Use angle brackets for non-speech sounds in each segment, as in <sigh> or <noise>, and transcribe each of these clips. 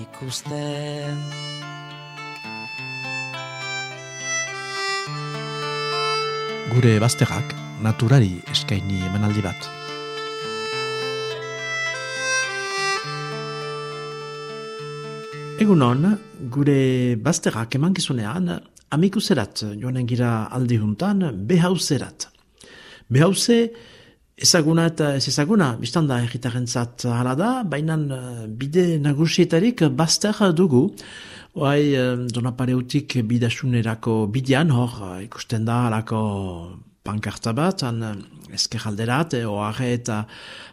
ikusten. Gure bazterrak naturari eskaini emanaldi bat. Egun hon, gure bazterrak emankizunean, amikuzerat joanen gira aldi juntan, behauzerat. Behauze, ezaguna eta ez ezaguna, biztan da erritaren hala da, baina bide nagusietarik bazter dugu, Oai, donapareutik bidasunerako bidean, hor, ikusten da, alako pankarta bat, han alderat, oare eta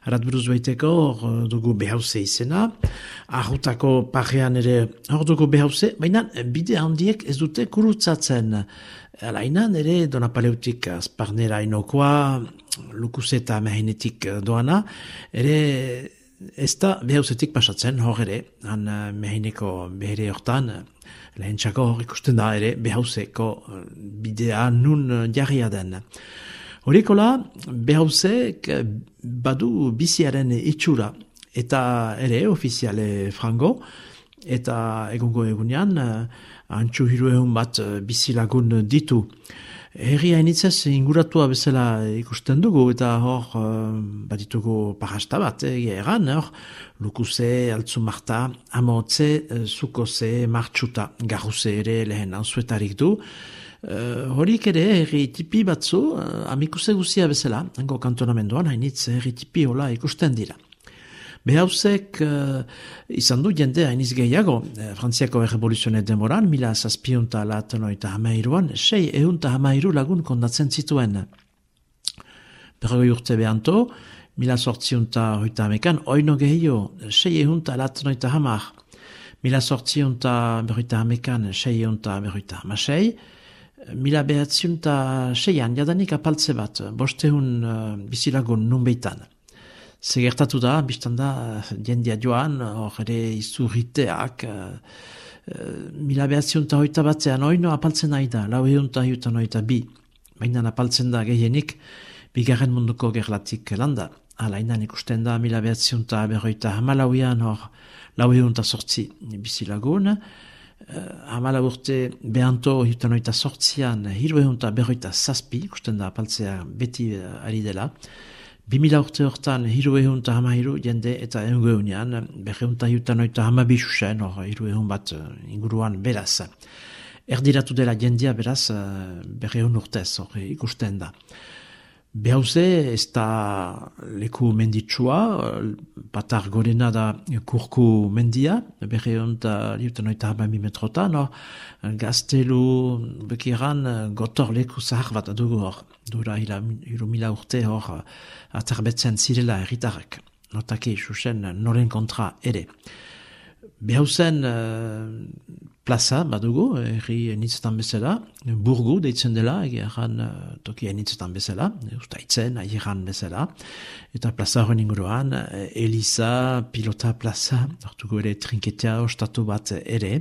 aratburuz baiteko, hor dugu behauze izena, ahutako parrean ere hor dugu behauze, baina bide handiek ez dute kurutzatzen. Alainan ere donapaleutik azparnera inokoa, lukuse eta mehenetik doana, ere ez da behauzetik pasatzen hor ere, han meheneko behere hortan, lehen txako hor ikusten da ere behauzeko bidea nun jarria den. Horikola, behauzek badu biziaren itxura, eta ere ofiziale frango, eta egungo egunean, antxu hiru bat bizilagun ditu. Herri hainitzez inguratua bezala ikusten dugu, eta hor uh, baditugu parasta bat, egia egan, hor, lukuze, altzumarta, amotze, zukoze, martxuta, garruze ere lehen anzuetarik du. Uh, horik ere herri tipi batzu, uh, amikuse guzia bezala, hango kantonamenduan, hainitz herri tipi hola ikusten dira. Behauzek uh, izan du jende hainiz gehiago, e, Frantziako errevoluzionet demoran, mila zazpiunta latenoita hamairuan, sei eunta hamairu lagun kondatzen zituen. Berrogoi urte behanto, mila sortziunta hoita hamekan, oino gehio, sei eunta latenoita hamar, mila sortziunta berroita hamekan, sei eunta berroita hamasei, mila behatziunta seian, jadanik apaltze bat, bosteun uh, bizilagun nunbeitan. Segertatu da, biztan da, jendia joan, hor ere izurriteak, uh, mila behatzion eta hoita batzean, oino apaltzen nahi da, lau egun eta hoita bi, baina apaltzen da gehienik, bigarren munduko gerlatik landa. Alainan ikusten da, mila behatzion eta berroita hamalauian, hor, lau egun eta sortzi bizilagun, uh, hamala urte behanto hiutan oita sortzian, hiru egun eta berroita zazpi, ikusten da apaltzea beti uh, ari dela, 2000 urte hortan hiru ehun eta hama hiru jende eta ehun gehunean, behun eta hiutan oita hama bisusen, hor hiru ehun bat inguruan beraz. Erdiratu dela jendia beraz behun urtez hor ikusten da. Behauze ez da leku menditsua, patar gorena da kurku mendia, behun eta hiutan oita hama metrotan, hor gaztelu bekiran gotor leku zahar bat dugu hor, dura hiru mila urte hor atarbetzen zirela erritarrak. Notake, susen, noren kontra ere. Behauzen uh, plaza badugu, erri nitzetan bezala, burgu deitzen dela, egeran uh, tokia nitzetan bezala, ustaitzen, aieran bezala, eta plaza horren inguruan, Elisa, pilota plaza, hartuko ere trinketea ostatu bat ere,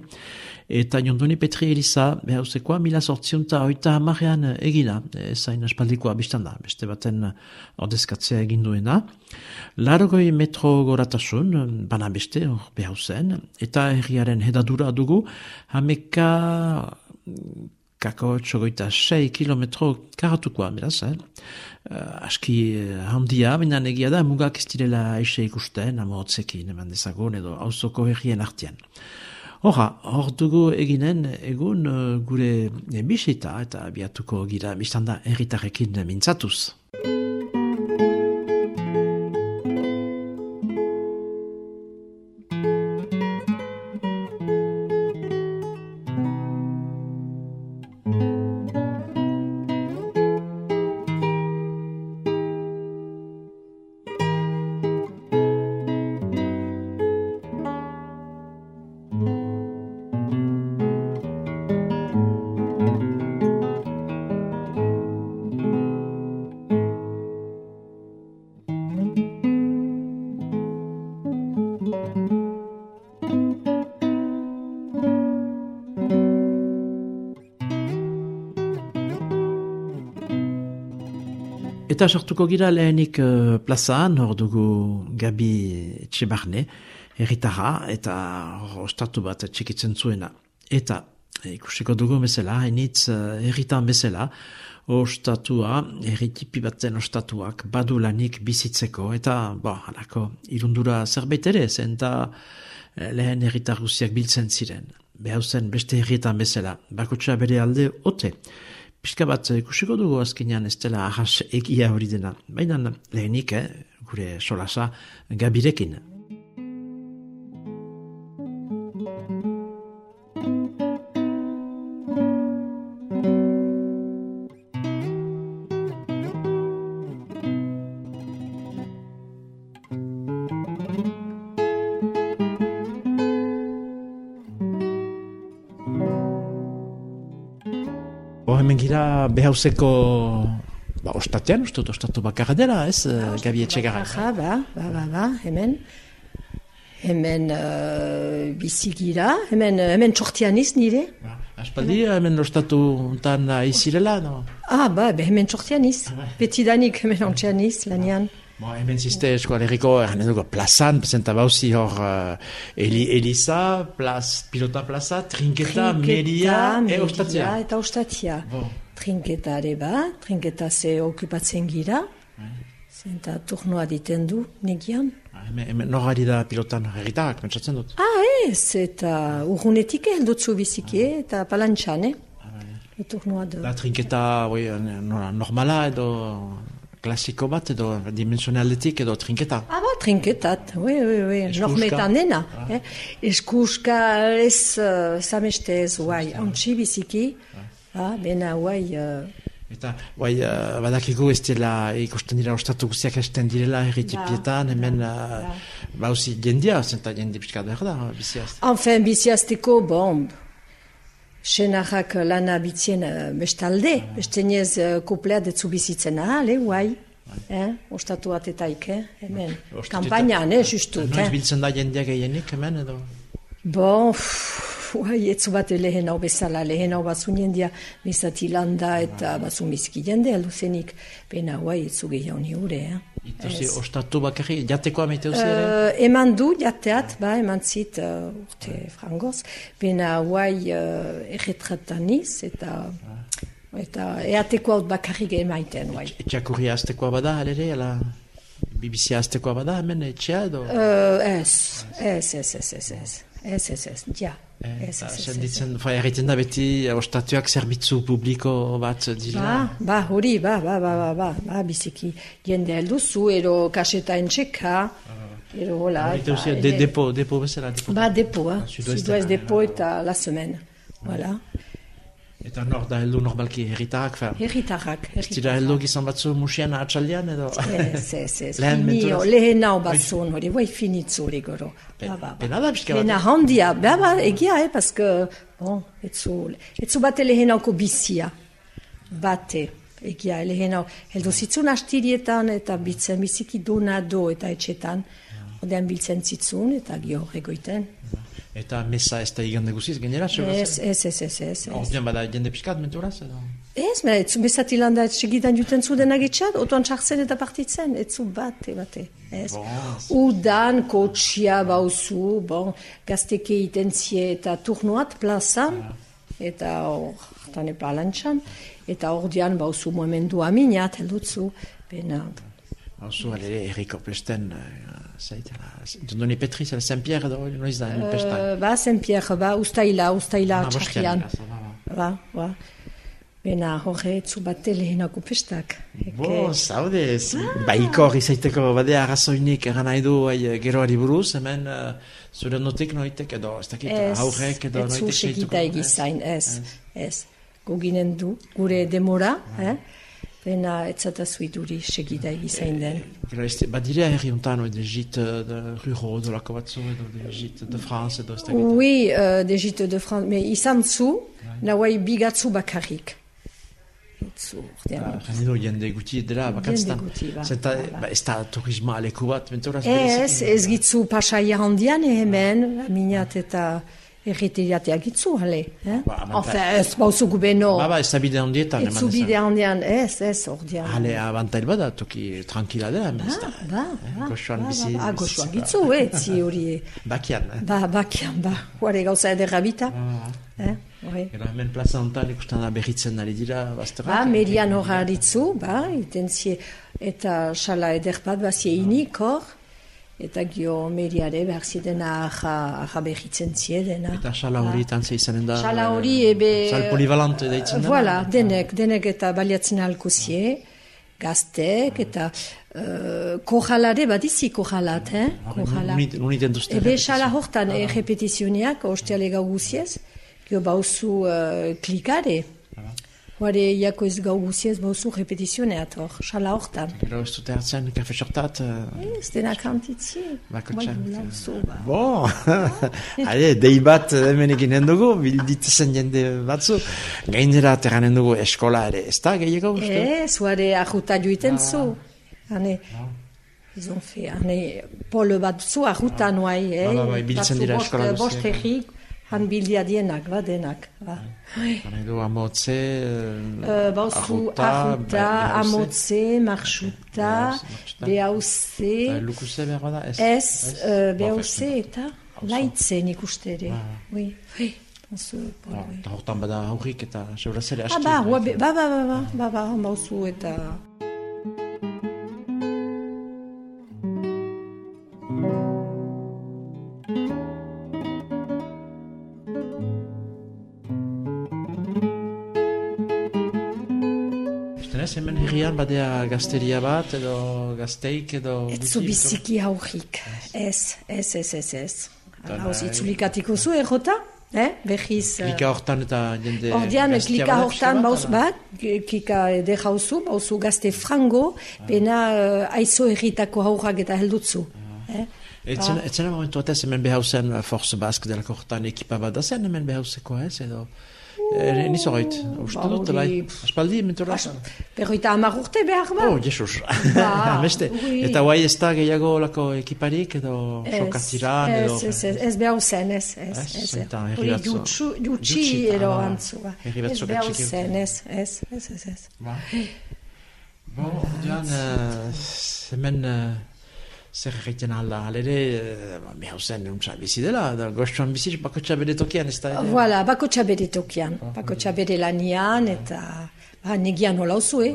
eta jondoni Petri Elisa, behauzekoa, mila sortziunta oita hamarean egina, zain aspaldikoa biztanda, beste baten ordezkatzea egin duena. Largoi metro goratasun, bana beste, hor behauzen, eta herriaren hedadura dugu, hameka kako txogoita sei kilometro karatukoa, beraz, eh? Uh, aski handia, baina egia da, mugak ez direla eise ikusten, amorotzekin, eman dezagun, edo hauzoko herrien artian. Horra, hor dugu eginen egun uh, gure bisita eta biatuko gira biztanda erritarrekin mintzatuz. Eta sartuko gira lehenik uh, plazaan, hor dugu Gabi Etxebarne, erritarra, eta ostatu bat txikitzen zuena. Eta eh, ikusiko dugu bezala, hainitz uh, erritan bezala, ostatua, erritipi batzen ostatuak, badu lanik bizitzeko, eta, bo, halako, irundura zerbait ere, zen lehen erritar guziak biltzen ziren. Behauzen beste erritan bezala, bakotxa bere alde ote. Piska bat ikusiko dugu azkenean ez dela ahas egia hori dena. Baina lehenik, eh, gure solasa, gabirekin. Behauzeko ba, ostatean, uste dut ostatu bakarra dela, ez, ba, Gabi Etxegarra? Ba, ba, ba, ba, hemen. Hemen uh, bizigira, hemen, hemen txortianiz nire. Ba, aspaldi, hemen ostatu untan izirela, no? Ah, ba, be, hemen txortianiz. Ba. Betidanik hemen ontzianiz, lanian. Bon, hemen ziste eskoaleriko, erren dugu, plazan, presenta bauzi hor uh, Eli, Elisa, plaz, pilota plaza, trinketa, meria, e ostatia. Eta ostatia. Bon. Trinketa ere ba, trinketa ze okupatzen gira. Zenta turnoa diten du, negian. Ah, hemen, hemen norari da pilotan herritarrak, mentsatzen dut. Ah, ez, eta urgunetik eldotzu biziki, ah. eta palantxan, eh? Ah, ja. La trinketa, oi, normala edo klasiko bat edo dimensionaletik edo trinketa? Ah, ba, trinketat, oui, oui, oui, normetan dena. Ah. Eh? Eskuska ez uh, samestez, guai, ontsi biziki, ah. Ah, bena, guai... Uh, Eta, guai, uh, badakiko ez dela ikusten dira ostatu guziak esten direla erritipietan, hemen, uh, ba. bauzi, jendia, zenta jendi pixkat behar da, biziazte? Enfin, biziazteko, bon, Senarrak lana bitzien uh, bestalde, uh, beste nez uh, kuplea detzu bizitzen ahal, eh, guai. Eh, ostatu atetaik, eh, hemen. Kampainan, eh, justu. Noiz eh. biltzen da jendeak egenik, hemen, edo? Bon, Uai, etzu bat lehen hau bezala, lehen hau batzu niendia bizati landa eta batzu mizki jende alduzenik. Bena, uai, etzu gehiago ni hure, eh? Ituzi, ostatu bakarri, jateko ameteu zere? Uh, eman du, jateat, ba, eman zit, uh, urte frangoz. Bena, uai, uh, erretrataniz, eta... Eta eateko hau bakarri emaiten, uai. Etxakurria aztekoa bada, alere, ala... BBC aztekoa bada, hemen etxea edo? Uh, ez, ez, ez, ez, ez, ez, ez, ez, ez, ja. Zenditzen, fai, erriten da beti, ostatuak zerbitzu publiko bat dira? Ba, ba, hori, ba, ba, ba, ba, ba, ba, biziki, jende helduzu, ero kaseta entxeka, ero hola. Eta usia, de, depo, depo bezala, depo. Ba, depo, eh, sudoez depo eta la semen, voilà. Eta nor da heldu normalki herritarrak fer? Herritarrak. Ez dira heldu gizan batzu musian atxaldean edo? Ez, ez, ez. Lehen menturaz? Lehen hau batzun hori, bai finitzu hori goro. Ba, ba, ba. Pena da pixka bat? Pena handia, ba, ba, egia, eh, paske, bon, etzu, etzu bate lehen hauko bizia. Bate, egia, lehen hau. Heldu zitzun astirietan eta bitzen biziki duna do eta etxetan. Odean biltzen zitzun eta gio egoiten. Eta mesa ez da igande guziz, genera? Ez, ez, ez, ez, ez. Ordean bada jende piskat, menturaz? Ez, me, etzu mesati landa segidan juten zuden agitxat, otoan txartzen eta partitzen, etzu bate, bate. Ez. Udan, kotxia bauzu, bon, gazteke itenzie eta turnuat plazan, eta hor, tane palantxan, eta ordean bauzu momendu aminat, heldutzu, bena... Hauzu, alere, erriko pesten, zaitela, doni Petri, zela Saint-Pierre edo, noiz da, uh? Ba, Saint-Pierre, ba, ustaila, ustaila txarrian. Ba, ba. Bena, horre, etzu bat lehenako pestak. Bo, zaude, ah. ba, ikor izaiteko bade arrazoinik eran nahi du ai, geroari buruz, hemen uh, zure notik noitek edo, ez dakit, haurek edo noitek Ez, etzu segita egizain, ez, ez. Goginen du, gure demora, ah. eh? Bena etzatazu iduri segida egizain den. Eh, Badirea herri untan, de gite de ruro, de lako batzu, edo de France, edo ez da Oui, uh, de gite de France, me izan zu, nahuai bigatzu bakarrik. Itzu, urtean. Jende jende guti edera, bakatztan. Jende guti, ba. Zeta, ba, ez da turisma aleku bat, mentoraz Ez, ez gitzu pasaia handian hemen, minat eta erretirateak itzu, hale. Eh? Ba, Enfin, ez bauzu gubeno. Ba, ba, ez da bide handietan, Ez bide handian, ez, ez, ordean. Hale, abantail bada, toki tranquila dela, ez da. Ba, ba, goxoan ba, bizi- ba, ba, goxoan gitzu, eh, zi hori. Bakian, eh? Ba, bakian, ba, huare gauza ederra bita. Eh, hori. Gero hemen plaza honetan ikusten da berritzen ari dira, bazterrak. Ba, median hor haritzu, ba, itenzie, eta sala eder bat bazie inik hor, eta gio mediare behar zidena aja, aja behitzen ziedena. Eta sala hori tantzea izanen da. Sala eh, hori ebe... Sal polivalante deitzen da. Voilà, denek, denek eta baliatzen alko zie, gaztek, eta uh, kojalare bat izi kojalat, eh? Kojala. Nun iten duzte. Ebe sala hortan eh, repetizioneak, osteale gau guziez, gio bauzu uh, klikare. Huare, iako ez gau guziez, bauzu repetizioneat hor, sala hortan. Gero ez dute hartzen, kafe sortat. eh, Ez dena kantitzi. Bakotxan. Bai, lauzu, ba. Bo, <laughs> ale, dei bat hemen eginen dugu, bilditzen jende batzu. Gainera terranen dugu eskola ere, ez da gehiago? Ez, huare ajuta joiten zu. Hane, ils ont fait, hane, polo bat zu ajuta nuai, eh? Ba, ba, bai, biltzen dira bost- eskola Bost guztiak. egik, han bildia dienak, ba, denak. Ba. Gana edo amotze, Uh, bauzu behauze. amotze, marxuta, behauze, Lukuze behar bada, ez? ez, uh, Ba, behauze eta laitze nik uste ere. Oui, oui. Ba, Eta hortan bada aurrik eta seuraz ere Ah, aski. ba, hua be- ba, ba, ba, ba, ba, ba, bauzu eta... Usten herrian badea gazteria bat, edo gazteik, edo... Ez gutxi, zu biziki aurrik. Ez, ez, ez, ez, ez. Hauz itzulikatiko zu, errota? Eh? Behiz... eh, Klika hortan eta jende... Ordean, gaztea klika hortan bauz bat, klika de jauzu, bauzu gazte frango, bena uh, aizo erritako haurrak eta heldutzu. Eh? Etzen, etzen momentu batez hemen behauzen Force Basque delako hortan ekipa bat da zen hemen behauzeko ez, edo... E, niz horreit, uste Ba, dut, bai, aspaldi, mentura? Berroita hamar urte behar ba? Oh, Jesus. Ba, <laughs> Beste, ui. eta guai ez da gehiago lako ekiparik, edo sokatiran, edo... ez, ez, ez, ez behar zen, ez, ez, Ez, ez, eta herri batzu- jutsi, ah, antzua. herri Ez batzuk behar atxiki zen, ez, ez, ez, ez, ez. Ba. Ordean, uh, hemen uh, zer egiten alda, halere, uh, behauzen untsa bizi dela, da goxoan bizi, bakotxa bere tokian ez da ere. Voilà, bakotxa bere tokian, bakotxa bere lanian, eta ba, negian hola oso, eh?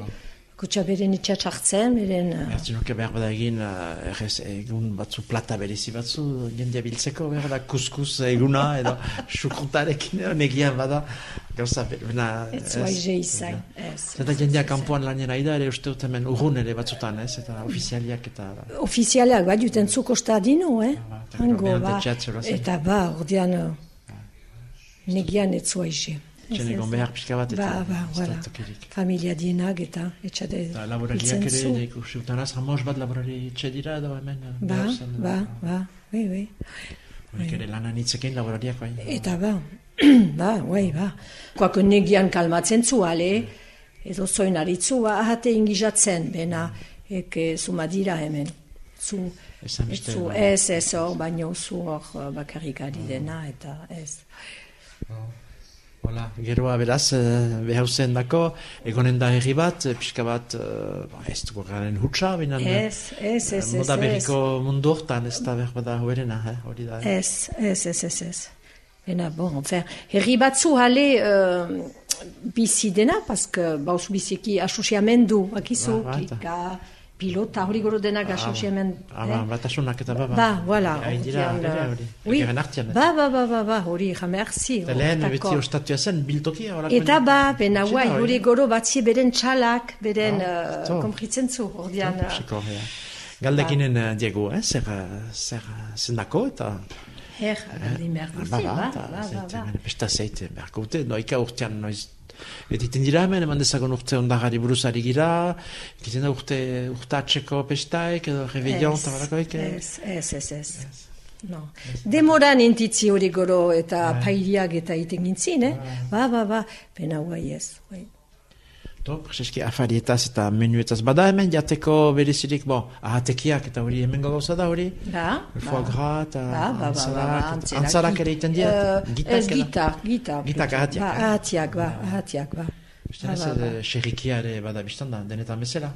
Bakotxa bere nitsa txartzen, beren... eh, Bertzen nuke behar bada egin, uh, errez, egun batzu plata berezi batzu, jendea biltzeko behar da kuskus eguna, edo <laughs> sukrutarekin, edo negian bada, gauza bena... Ez zua ize izan, ez. Zeta jendea kanpoan lanien aida ere uste dut hemen urrun ere batzutan, ez? Eta ofizialiak eta... Ofizialak, ba, juten zu kostadino, eh? eta Hango, ba, eta ba, ordean, eh, negian ez zua Txene ez. egon behar pixka bat eta... Ba, ba, voilà. Familia dienak eta etxade Eta laborariak ere, nik uste utanaz, hamos bat laborari itxe dira edo hemen... eh, Ba, ba, ba, bai, bai. Horik ere lanan hitzekin laborariak bai. Eta ba, <clears throat> ba, bai, ba. Koako negian kalmatzen zu, ale, edo zoin aritzu, ba, ahate ingizatzen, bena, eke zuma dira hemen. Zu, zu, ez, ez, hor, baino zu hor eh, bakarrik ari dena, eta ez. Hola, geroa beraz, eh, behauzen dako, egonen da herri bat, eh, pixka bat, ba, ez dugu garen hutsa, binan... Ez, ez, ez, Moda berriko mundu hortan, ez da behar bada hoberena, eh, hori da. Ez, ez, ez, ez, ez. Bena, bon, enfin, herri batzu hale uh, bizi dena, paske bauz biziki asosiamendu, akizu, Ba, ba, eta- klika, pilota, hori goro denak asosiamendu. Ah, ba, batasunak eta ba, ba. Ba, voilà. Hain dira, eh, hori. oui. Egeren artian. Ba, ba, ba, ba, ba, hori, jamerzi. Eta lehen beti ostatua zen, biltokia. Eta ba, bena guai, hori. hori goro batzi beren txalak, beren Ah, uh, to. kompritzen zu, ordean. uh, Siko, ja. Galdekinen eh, Diego, eh, zer, eh, zer eh, zendako eta... Her, galdin behar Ba, ba, ba, eta besta zeite, beharko dute, noika urtean noiz, Etiten dira hemen, eman dezagon urte ondagari buruzari gira, egiten da urte, atxeko pestaik, edo rebellion, eta barakoik? Ez, ez, ez, ez. No. Demoran entitzi hori goro eta pairiak eta iten gintzin, eh? Ba, ba, ba, pena guai ez. Guai. To, prezeski afarietaz eta menuetaz bada hemen jateko berezirik, bo, ahatekiak eta hori hemen gauza da hori? Ba, Foie gras eta Ba, ba, ba, ba, antzarak, antzarak ere iten? Eh, Gitak Ez edo? gitak, gitak. Gitak ahatiak, Ba, ahatiak, ba, ahatiak, ba. Ba, ez, ba, ba. xerrikia ere bada biztan da, denetan bezala.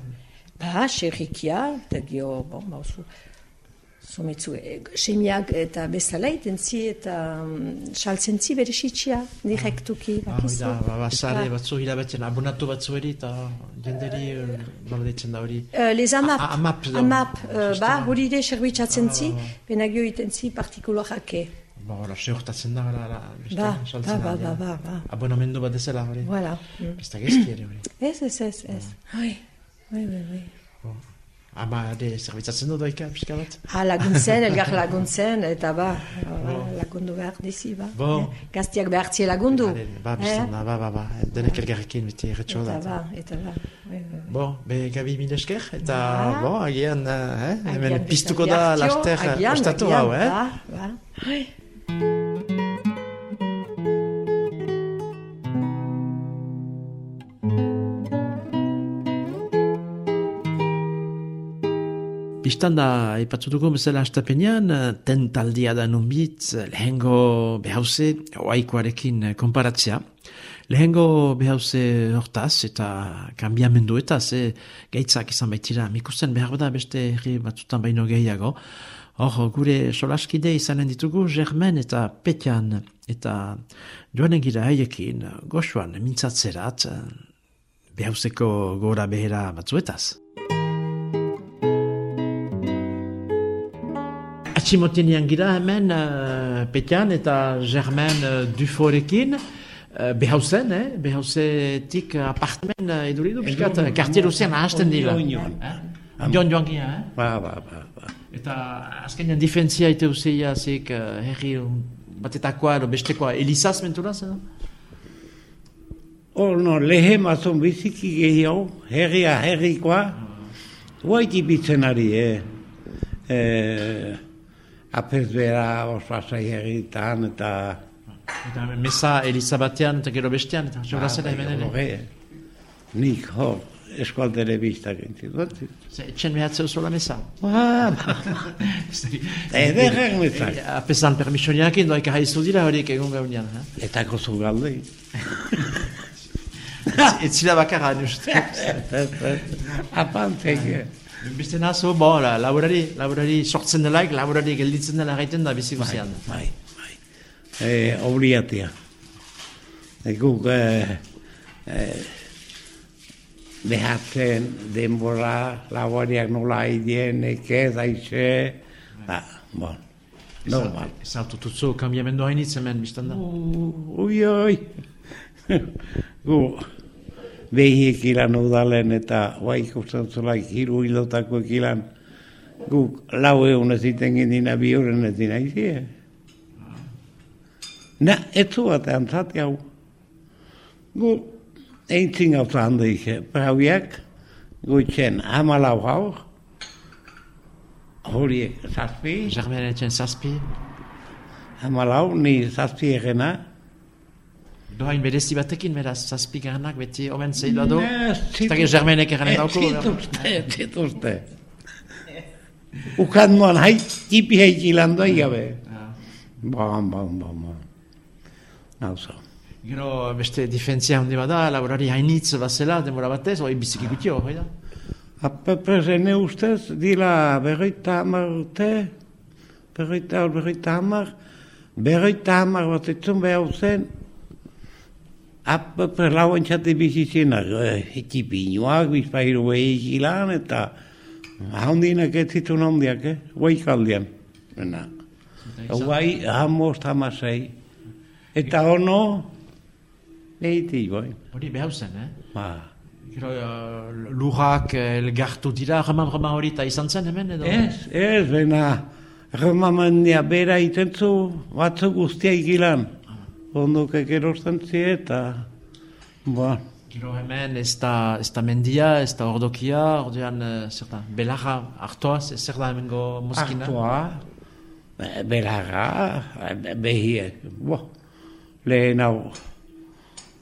Ba, xerrikia, eta gio, bon, ba, zu, zumetzu, e, semiak eta bezala itentzi eta mm, saltzen zi bere sitxia, direktuki, Ah, bakizu. da, ba, basare Ba. batzu hilabetzen, abonatu batzu eri eta jenderi, eh, nola deitzen da hori. Eh, les AMAP, A- AMAP. AMAP, eh, ba, hori ere zerbitzatzen zi, Ah. benagio itentzi partikulorake. Ba, hori, seurtatzen da, gara, Ba, ba, ba, ja. ba, ba. Abonamendu bat ezela, hori. Voilà. Mm. Ez da gezki ere, hori. Ez, ez, ez, ez. Oui, oui, oui, oui. Ama, ere, zerbitzatzen du doika, pixka bat? Ha, laguntzen, elgar laguntzen, eta ba, ba, lagundu behar dizi, ba. Bo. Eh, Gaztiak behartzie lagundu. Ere, Ba, biztan da, ba, ba, ba, denek elgarrekin beti erretxo da. Eta ba, eta ba. Oui, oui, oui. Bo, be, gabi mil esker, eta, Ba. bo, agian, eh, hemen Agian piztuko da laster ostatu hau, eh? Ba, ba. Bistan da, ipatzutuko bezala astapenean, ten taldia da nunbit, lehengo behauze, oaikoarekin konparatzea. Lehengo behauze hortaz eta kanbiamenduetaz, eh, gaitzak izan baitira, mikusten behar da beste herri batzutan baino gehiago. Hor, gure solaskide izanen ditugu, Germen eta Petian, eta joanen gira haiekin, goxuan, mintzatzerat, eh, behauzeko gora behera batzuetaz. Atximotinian gira hemen uh, Petian eta Germain uh, Duforekin uh, behauzen, eh? behauzetik uh, apartmen uh, piskat, uh, kartier ozean ahasten dira. Oinion. Eh? Joan gira, eh? Ba, ba, ba, ba. Eta azkenean difentzia ite useia zik uh, herri um, batetakoa edo bestekoa elizaz menturaz, edo? O, no, lehe mazon biziki gehiago, herria herrikoa, guaiti bitzen ari, eh? Eh, apez bera oso asai herritan, eta... Eta mesa eliza batean eta gero bestean, eta Ba, jolazera hemen ere. Horre, Nik hor, eskualdere biztak entzit, Etxen behatzeu zola mesa. Ba, ba. Ederrak mesak. Apezan permisoniakin doaik haizu dira horiek egun gaunean. Eh? Eta gozu galdei. <laughs> Ez zira bakarra, just. Apantek, eh? Beste nazo, bo, la, laborari, laborari sortzen delaik, laborari gelditzen dela gaiten da bizi guzian. Bai, bai. E, obliatia. E, guk e, e, behatzen denbora laboriak nola haidien, ekez, aixe, ba, bon, normal. Ez autotutzu kambiamendu hainitz hemen, biztan da. Ui, ui. <laughs> gu, behiek ilan udalen eta bai ikusten hiru hilotako ilan, guk lau egun ez iten gindina bi horren ez dina izie. Na, ez zu batean zati hau. Gu, eintzin gauza handa ike, prauiak, gu itxen hamalau hau, horiek zazpi, Germen etxen zazpi, hamalau, ni zazpi egena, dohain berezi batekin, beraz, zazpi garnak beti omen. Ne, Eta gero Germenek erren dauko. Zituzte, zituzte. Ukan nuan hai, tipi haiki landu gabe. Bam, bam, bam, bam. Nauzo. Gero beste difentzia handi bada, laborari hainitz bazela, demora batez, oi biziki gutio, hoi da? Apepe zene ustez, dila berroita hamar urte, berroita berroita hamar, berroita hamar bat etzun behar zen, apepe lau entxate bizizinak, ekipi inoak, bizpairu behik ilan, eta handinak ez zituen handiak, eh? Guaikaldian. Bena. Guai, hamost hamasei. Eta ono, lehitik, bai. Hori behauzen, eh? Ba. Gero uh, lurrak eh, elgartu dira, raman raman hori eta izan zen hemen edo? Ez, ez, bena, remamendia bera itentzu batzu guztia ikilan. Ondok ekerosten zie eta, ba, Gero hemen ez da, ez da mendia, ez da ordokia, ordean, uh, zer da, belarra hartoa, ze- zer da hemengo moskina? hartua, be- belarra, be- behiek, bo, lehen hau,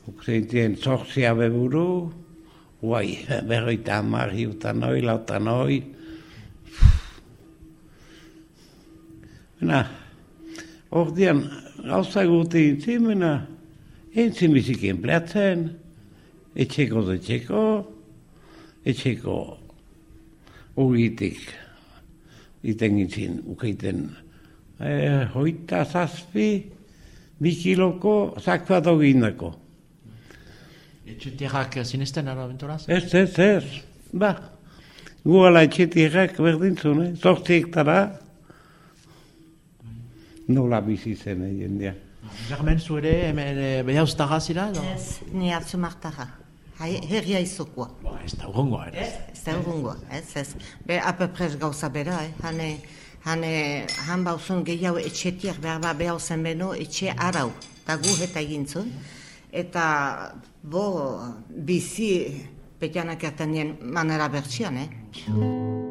uksentien zortzia beburu, Guai, berroita hamar, hiuta noi, lauta noi. Mena, ordean, gauza guti intzi, mena, entzin bizikien pleatzen, etxeko da etxeko, etxeko ugitik, iten intzin, ukeiten, eh, hoita zazpi, bi kiloko zakua dogindako. Etxetierrak sinesten ara aventuraz? Ez, ez, ez. Ba, guala etxetierrak berdintzun, eh? Zortzi hektara. Nola bizi zen, eh, jendea. Germen zu ere, hemen e, behauz zira? edo? Ez, ni hartzu martara. Hai, herria izokoa. Ba, ez da urrungoa ere. Ez da urrungoa, ez, ez. Be, apeprez gauza bera, eh? Hane, hane, han bauzun gehiago etxetiak behar ba behar zen beno, etxe arau. Ta gu eta egintzun. Eta, bo, bizi, petianak erten nien manera bertxian, eh?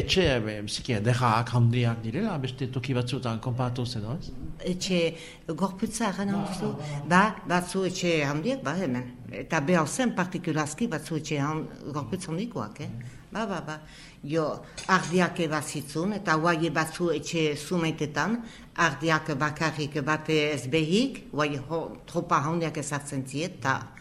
Etxe, biziki, derraak handiak direla, beste toki batzuetan konpatuz edo, ez? etxe gorputza egan duzu, ba, batzu etxe handiak, ba, hemen. Eta behar zen partikulazki batzu etxe hand, gorputz handikoak, eh? Ba, ba, ba. Jo, ardiak bazitzun, eta guai batzu etxe zumeitetan, ardiak bakarrik bate ez behik, guai tropa handiak ezartzen ziet, eta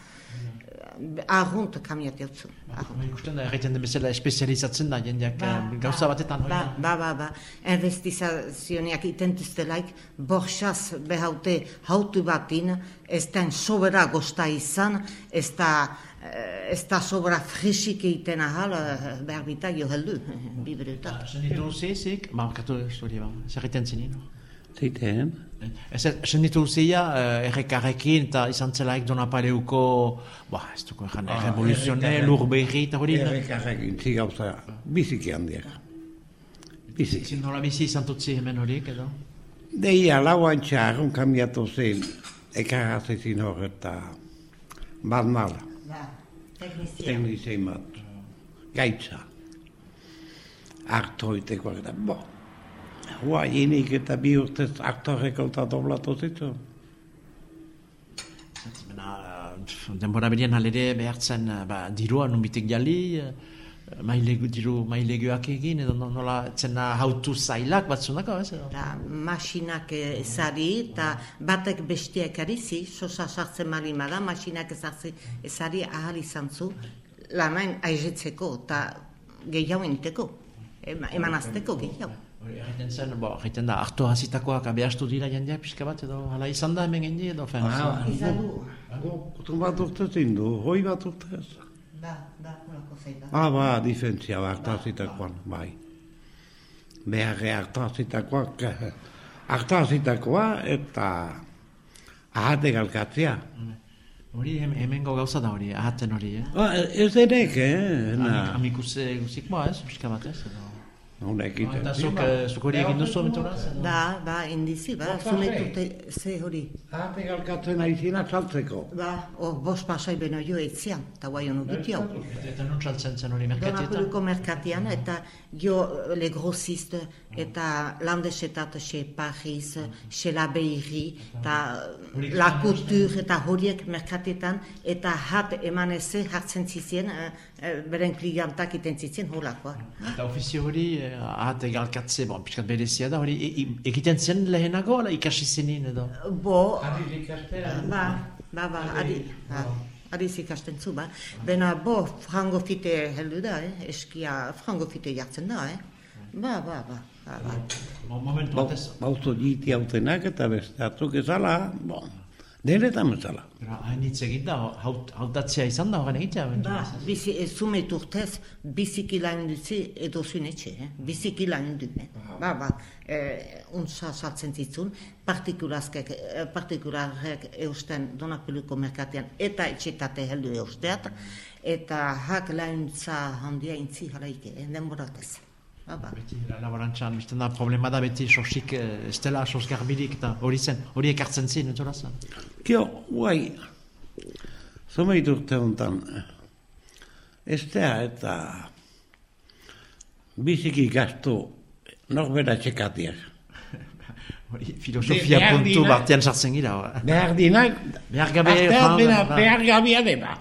arrunt jautzu. Hemen ikusten da, erraiten den bezala espezializatzen da, jendeak eh, gauza batetan. Ba, ba, ba, ba. Investizazioneak itentuztelaik, borxaz behaute hautu batin, ez da sobera gosta izan, ez da, eh, ez da sobera frisik egiten ahal, eh, behar bita jo heldu, <laughs> biberutak. Sen ditu zezik, ba, katu, hori ba, zer egiten Ziten, Ez, sen ditu zia, uh, errekarrekin, eta izan zelaik dona pareuko, ba, ez duko ezan, Ah, revoluzione, lur behi, eta hori. errekarrak intzi gauza biziki handiak. Biziki. Zin nola bizi izan tutzi hemen horiek, edo? Deia lauan txarrun kambiatu zen, ekarrazezin hor eta bat mala. Ba, teknizia. teknizein bat, gaitza. Aktoitekoak eta, bo, hua inik eta bi urtez aktorreko eta doblatu zitu. Denbora berien halere behartzen, eh, ba, dirua nunbitik jali, eh, mailegu, diru maileguak egin, edo no- nola zena hautu zailak batzunako, ez edo? Eta masinak ezari, eta batek bestiak arizi, sosa sartzen mali da, masinak ezartzen ezari ahal izan zu, lanain aizetzeko, eta gehiago inteko, ema, eman azteko gehiago. Hori egiten zen, bo, egiten da, hartu hasitakoak abeastu dira jendeak pixka bat, edo hala izan da hemen gendi, edo fen. Izan du, Gutun bat urte zindu, hoi bat urtez. da, da, nolako zeita. Ah, ba, difentzia ba, hartazitakoan, bai. Beharre hartazitakoak, eh, <laughs> hartazitakoa eta ahate galkatzea. Hori hem- hemengo gauza da hori, ahaten hori, eh? Ah, ez erek, eh? Na, Amikuse guzik moa, ez, pixka bat, ez? Edo... honek Eta iten. zuk, eh, zuk hori egin duzu edo? Da, ba, indizi, ba, zumetute ze hori. Ahate galkatzen aizina saltzeko. Ba, hor bost pasai beno jo etzian, eta guai honu dut jau. Eta- Eta non saltzen zen hori merkatietan? Donapoluko merkatian, eta jo le grossiste, eta landesetat xe Paris, xe la Beiri, eta la couture, eta horiek merkatietan, eta hat eman eze hartzen zizien, eh, eh, beren klientak iten zizien holakoa. Eta ofizio hori, eh, ahate galkatze, bon, pixkat berezia da, hori e- egiten zen lehenago, ala ikasi zenin edo? Bo, ba, ba, ba, adi, ba, adi zikasten zu, ba. Bena, bo, frango fite heldu da, eh? eskia frango fite jartzen da, eh? Ba, ba, ba, ba, ba. Mo- Momentu Ba- batez, Bauzo jiti hautenak eta beste atzuk ezala, bon, denetan bezala. Hain hitz egin da, haut, hautatzea izan da horren egitea. Ba, bizi, ez zumet urtez, biziki lan dutzi edo zuen etxe, eh? biziki lan du, eh? Ba, ba, eh, untsa saltzen zitzun, partikularrek, eh, partikularrek eusten donapeluko merkatean eta etxetate heldu eusteat, eta hak launtza handia intzi jaraike, eh? denboratez. Ba, ba. Beti la- laborantzan, bizten da, problema da beti sosik, eh, ez dela sos garbirik, eta hori zen, hori ekartzen zin, entzora zen. Kio, guai, zomeit urte honetan, ez da eta biziki gastu norbera txekatiak. <laughs> Filosofia Behar puntu batean sartzen gira. ba. Behar dinak, Behar gabe... artean bera, ba. behar gabia deba.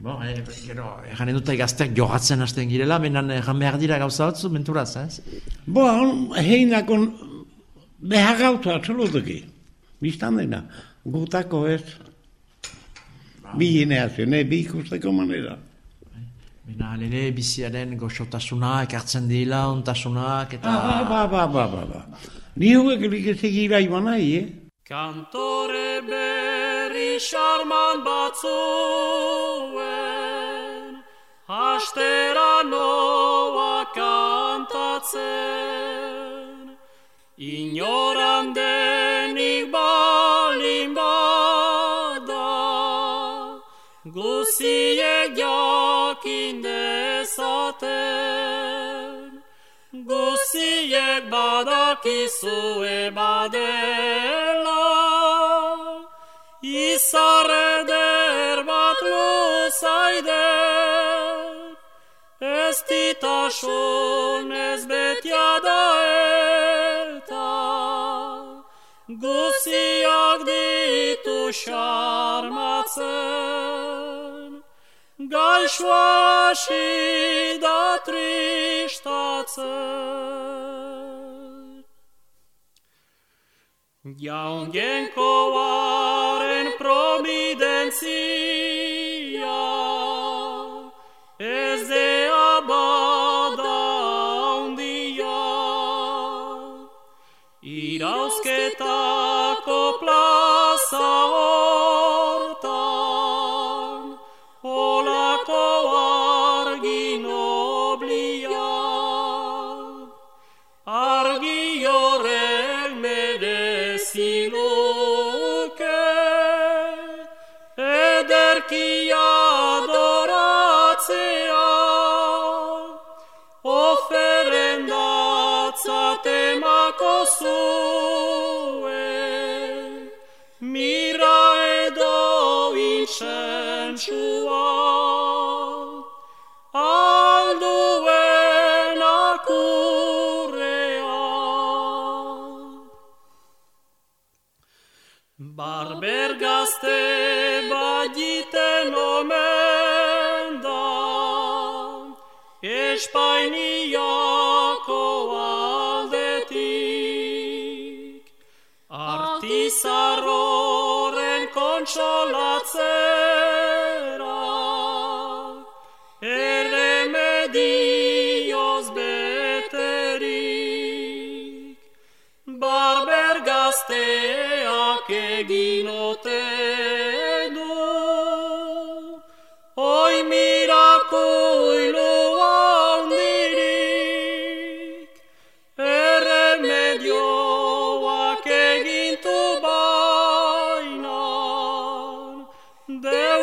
Bon, eh, gero, eganen dute gazteak jogatzen hasten girela, menan egan behar dira gauza batzu, menturaz, ez? Bon, heinakon behar gautu absolutuki. Bistan dena, gutako ez. Bi generazio, ne, bi ikusteko manera. Bena, lele biziaren goxotasuna, ekartzen dila, ontasunak, eta... Ah, ba, ba, ba, ba, ba. Ni hauek likezegira iban nahi, eh? Kantore berri charman batzuen Astera noa kantatzen Inoran dezaten Guziek badakizue badela. Izar eder bat luzaider Ez ditasun ez betia da eta. Guziak ditu xarmatzen Gaixoa hasi da tristatzen. Jaun jenkoaren providentzia ez dea bada handia. Irauzketako plaza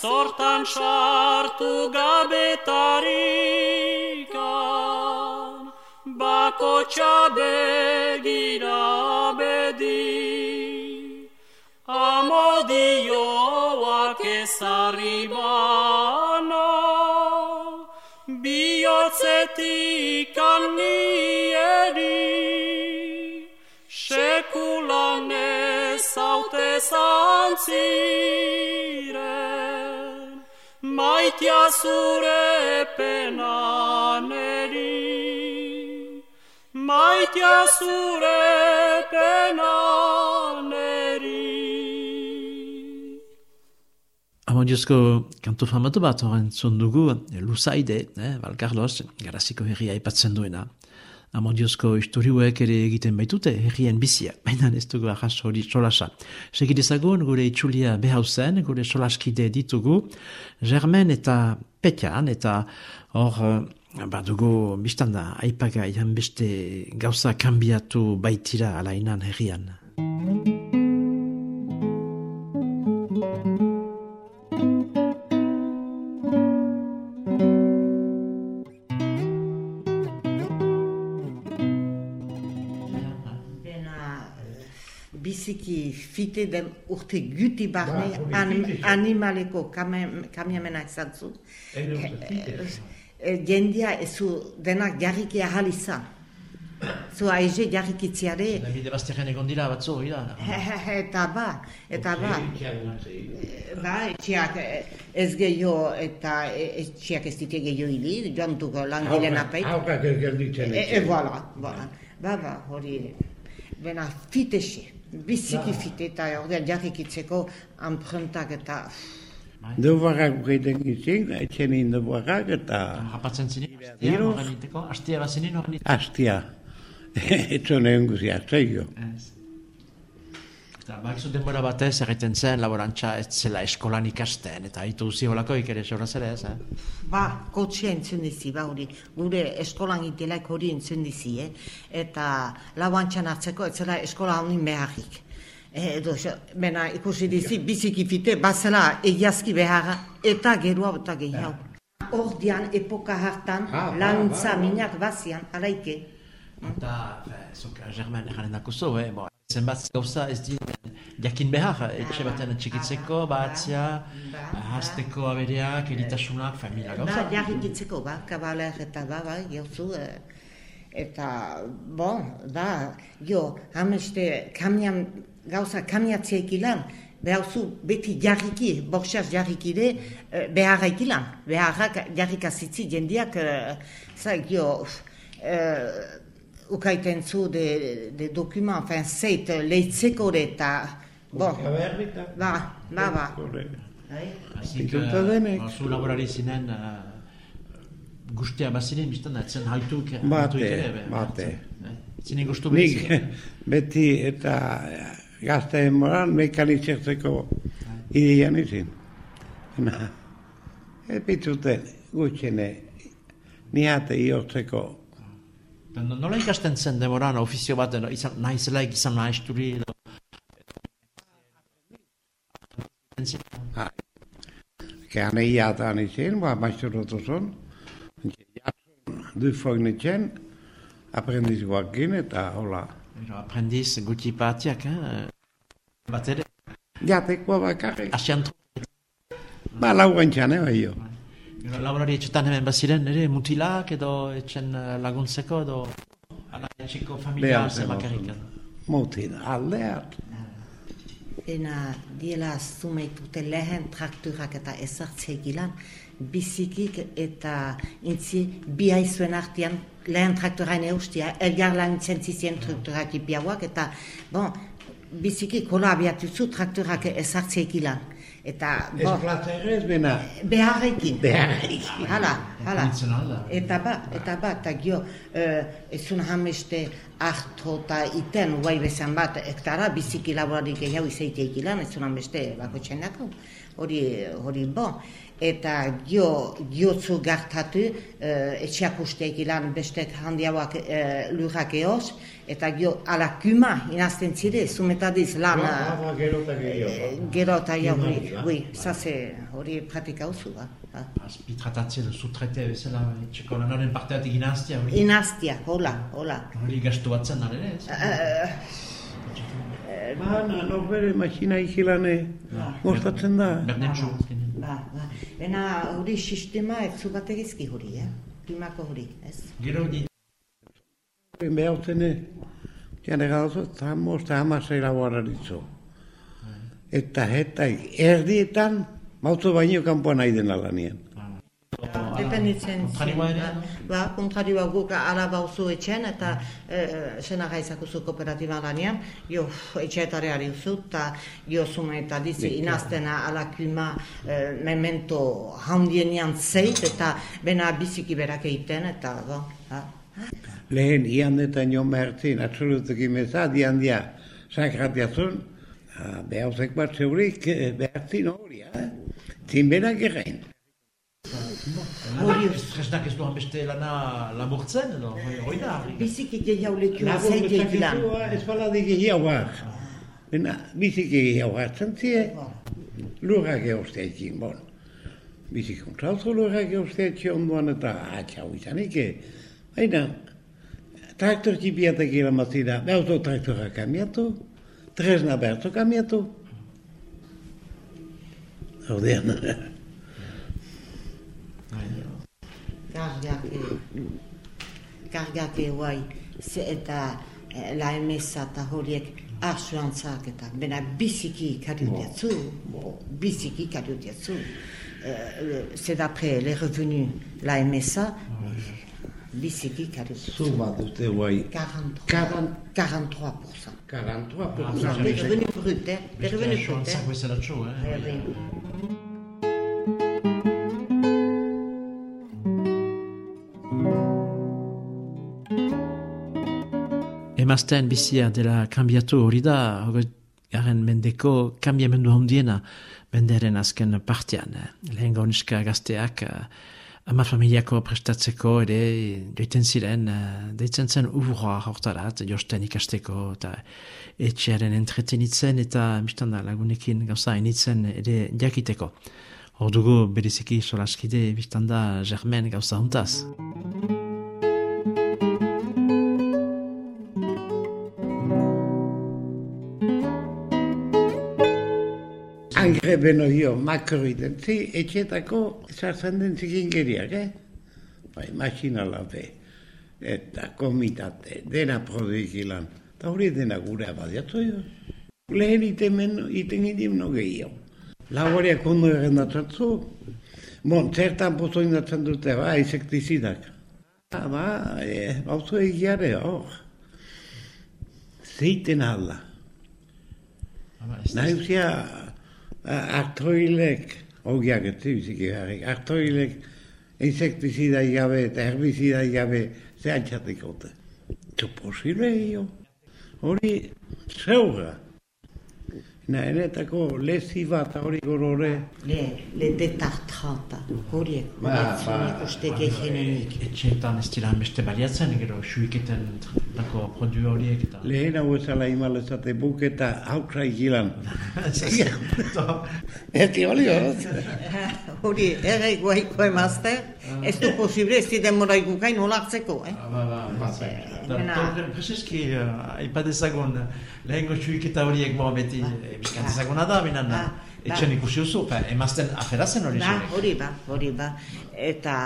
sortan sartu gabe tarikan Ba bako txabegira bedi. Amodioak ezarri bana, bihotzetik annieri, sekulan ezaute zantziren, maitia zure penaneri, maitia zure penaneri. Amodiozko kantu famatu bat horren zondugu, Luzaide, eh, Val Carlos, garaziko herria aipatzen duena. Amodiozko historiuek ere egiten baitute herrien bizia, baina ez dugu ahas hori solasa. Segidezagun gure itxulia behauzen, gure solaskide ditugu, Germen eta Petian, eta hor, eh, badugu biztanda aipagai beste gauza kanbiatu baitira alainan herrian. Biziki fite den urte guti barne Ba, hori anim, fite, animaleko kame- kamiamena izan zu. E, jendia ezu denak jarriki ahal izan. Zu aize jarrikitziare, Bide bazterren egon dira batzu, ira. eta ba, eta ba. Ba, etxeak eh, ez gehiago eta eh, etxeak ez dite gehiago hili, joan duko langileen apait. Haukak ez gelditzen. E, e, voilà, voilà. Ba, ba, hori, bena fitexe, biziki fite eta ordean jarrikitzeko anprentak eta... Dubarrak egiten gizien, etxen indubarrak eta Japatzen zinen, astia, horren astia bazinen horren iteko. hastia. <laughs> Etxon egun guzia, zeio. Ez. Eta bakizu denbora batez egiten zen laborantza ez zela eskolan ikasten, eta haitu uzi holakoik ere soraz ere ez, eh? Ba, kotxea entzun dizi, ba hori, gure eskolan itelaik hori entzun dizi, eh? eta lauantxan hartzeko ez zela eskola honin beharrik. E, edo, bena ikusi dizi, biziki fite, bazela egiazki beharra, eta geroa eta gehiago. Ordian, epoka hartan, Ha, ba, lantza ba, ba. minak bazian, araike. Eta, fe, zuk, Germen eranen dako zu, eh? Bo, zenbat gauza ez di jakin behar, etxe baten txikitzeko, batzia, hasteko abereak, eritasunak, familia Ba, gauza. jarrikitzeko, ba, kabaler eta ba, ba, jauzu, eh, eta, bon, da, jo, hameste, kamian, gauza, kamiatzeek ilan, behauzu, beti jarriki, borsaz jarrikide, eh, beharraik ilan, beharrak jarrikazitzi jendiak, eh, zai, jo, eh, ukaiten zu de, de dokument, enfin, zeit, lehitzeko eta, bon, ba, ba, ba. Ikutu denek. zu laborari zinen, uh, guztia bazinen, biztan etzen haituk, Bate, haituk ere, bate. eh? Zinen gustu Nik behizik. <laughs> beti eta gazteen moran mekanitzertzeko idean izin. Na, epitzuten gutxene niate iortzeko Eta Nola ikasten zen demoran ofizio bat, no, izan, nahi zelaik izan nahisturi, edo... Kean eiatan izin, ba, maizturotu zon. Du fognetxen, aprendizgoakin eta hola. Aprendiz guti patiak, eh? Bat ere, Jatekoa bakarrik. asian Ba, lauantxan, eh, bai jo. Laborari etxetan hemen baziren, ere mutilak edo etxen eh, laguntzeko edo ala etxeko familia zemakarrik. Mutin, aldeat. Ena diela zumeitute lehen trakturak eta ezartzeik ilan, bizikik eta intzi bi haizuen artian lehen traktorain eustia, elgar lan zizien traktorak ipiauak, eta bon, biziki kola abiatuzu traktorak ezartzeik ilan. Eta, Ez bon, platzerrez, bena, beharrekin. beharrik. Hala, hala. Eta ba, eta ba, eta gio, uh, ezun hameste harto eta iten guai bezan bat hektara, biziki laborari gehiago izaiteik ilan, ezun hameste bako txendako, hori, hori bo. Eta gio, giotzu gartatu, uh, etxeak usteik ilan bestek handiagoak uh, lurrak eoz, eta gio, ala kuma inazten zire, zumetadiz lan, Ba, ba, gero eta gehiago. eh, gero eta Kuma, hori, zaze, hori pratika hauzu, ba. ba. Azpi tratatzea duzu bezala, txeko lanaren parte bat egin aztea, hori. Inaztia, hola, hola. Hori gastu batzen nare, ez? Ba, na, no bere masina ikilane gostatzen da. Bernetxu. Ba, ba. Ena hori sistema ez zu bat egizki hori, eh? Klimako hori, ez? Gero, di- Behautene, jane gauzo, eta mosta hamaseira ditzo. Eta eta erdietan, mauzo baino kanpoan nahi dena lanian. Dependitzen kontrarioa ere, ba, kontrarioa guk araba uzu etxen eta e, sena gaizak uzu kooperatiba lanean, jo etxeetareari uzu, eta jo zume eta dizi inaztena ala klima e, memento handienian zeit eta bena biziki berak egiten eta ba, ba. Lehen, iandetan jo mertzin, absolutuki meza, dian dia, sakratiazun, behauzek bat zeurik, behartzin hori, eh? Zinberak egin. Hori Tresnak ez duan beste lana laburtzen, edo, hori da, hori. biziki gehiaulekioa zeitek lan. Ez baladik gehiagoak. Bena, biziki gehiagoak zentzie, lurrak eosteekin, bon. Bizik kontrauzo lurrak eosteetxe onduan eta atxau izanik, eh? baina, traktor txipiatek iramazira, behauzo traktora kamiatu, tresna beharto kamiatu. Ordean, Kargak, eh, kargak guai, ze eta eh, la emesa eta horiek arsuantzak eta bena biziki kariutiatzu, biziki kariutiatzu. Euh, c'est d'après les revenus la MSA, biziki kariutiatzu. zu bat dute guai. 43, 43%. 43 Les revenus bruts, eh? Les Beste revenus bruts, asuantzak Emazten bizia dela kanbiatu hori da, garen mendeko kanbiamendu handiena menderen azken partean. eh. Lehen gauniska gazteak eh, ama familiako prestatzeko ere joiten ziren, eh, deitzen zen uvroa hortarat, josten ikasteko eta etxearen entretenitzen eta biztan da lagunekin gauza initzen ere jakiteko. Hor dugu bereziki solaskide biztan da germen gauza hontaz. Angre beno dio, makro identzi, etxetako sartzen den zikingeriak, eh? Bai, masina labe, eta komitate, dena produikilan. Eta hori dena gure abadiatu jo. Lehen itemen, iten idim no gehiago. Laboreak ondo egendatzen zu. Bon, zertan pozo indatzen dute, ba, insektizidak. Ba, ba, e, bauzu egiare, hor. Zeiten alda. Nahi uzia, aktoilek, hogiak ez zibiziki garrik, aktoilek insektizida gabe eta herbizida gabe ze antxatik ote. Zu posible jo. Hori zeura. Na, enetako lezi bat hori gorore. Le, le detartranta, horiek, Ba, ba, uste gehienenik. Etxeetan ez dira beste baliatzen, gero suiketen dako produ horiek eta... Lehen hau ezala imalezate buk eta haukra ikilan. <laughs> Ez di olio, Hori, <laughs> erre guaiko emazte, ez du posible, ez di denbora ikukain olartzeko, eh? Ba, ba, ba, Mena- ba. Prezeski, aipa dezagun, lehengo suiketa horiek bo beti, bizkan dezaguna da, binan, Ba, etxen ba. ikusi pa, emazten aferazen hori Ba, zurek. hori ba, hori ba. Eta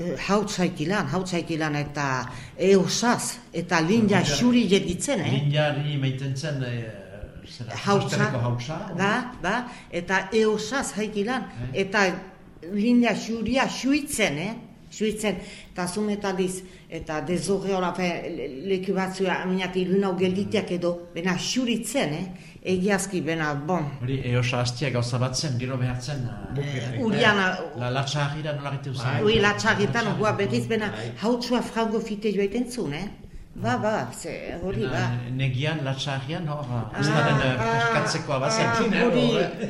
eh, hautzaikilan, hautzaikilan eta eosaz, eta linja xuri jeditzen, eh? Linjari meiten zen, eh, zera, posterreko hautsa. ba, ba, eta eosaz haikilan, eta linja xuria xuitzen, eh? Xuitzen, eta zumetaliz, eta dezorre hori, leku batzua, aminati lunau gelditeak edo, bena xuritzen, eh? Egiazki, bena, bon, Hori, eosa hastia gauza bat zen, gero behartzen... eh, Uriana, La latxarira nola gite uzen. Ui, latxarritan, hua berriz bena, hautsua frango fite joaiten zuen, eh? Ba, ba, ze, hori, ba. Negian, latxarrian, hor, ez da den ah, peskatzeko abazen. ah, hori.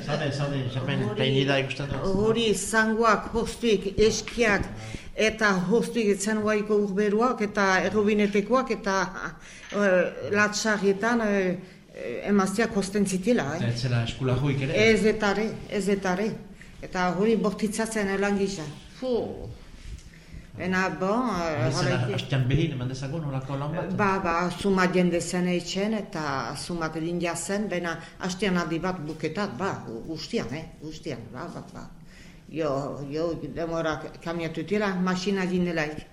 Zade, zade, japen, peinida ikusten dut. Hori, zangoak, hostuik, eskiak, eta hostuik etzen guaiko urberuak, eta errobinetekoak, eta uh, latxarrietan uh, emaztiak hosten zitila, Eta eh? ez zela eskulajuik ere. Ez etare, ez etare. Eta hori bortitzatzen elan gisa. Fu. Ena, bon, eh, hastean behin, eman dezagun, holako lan bat? Ba, ba, sumat jende zen eitzen eta sumat lindia zen, baina hastean aldi bat buketat, ba, guztian, eh, guztian, ba, ba, ba. Jo, jo, demora kamiatu tira, masina gindelaik.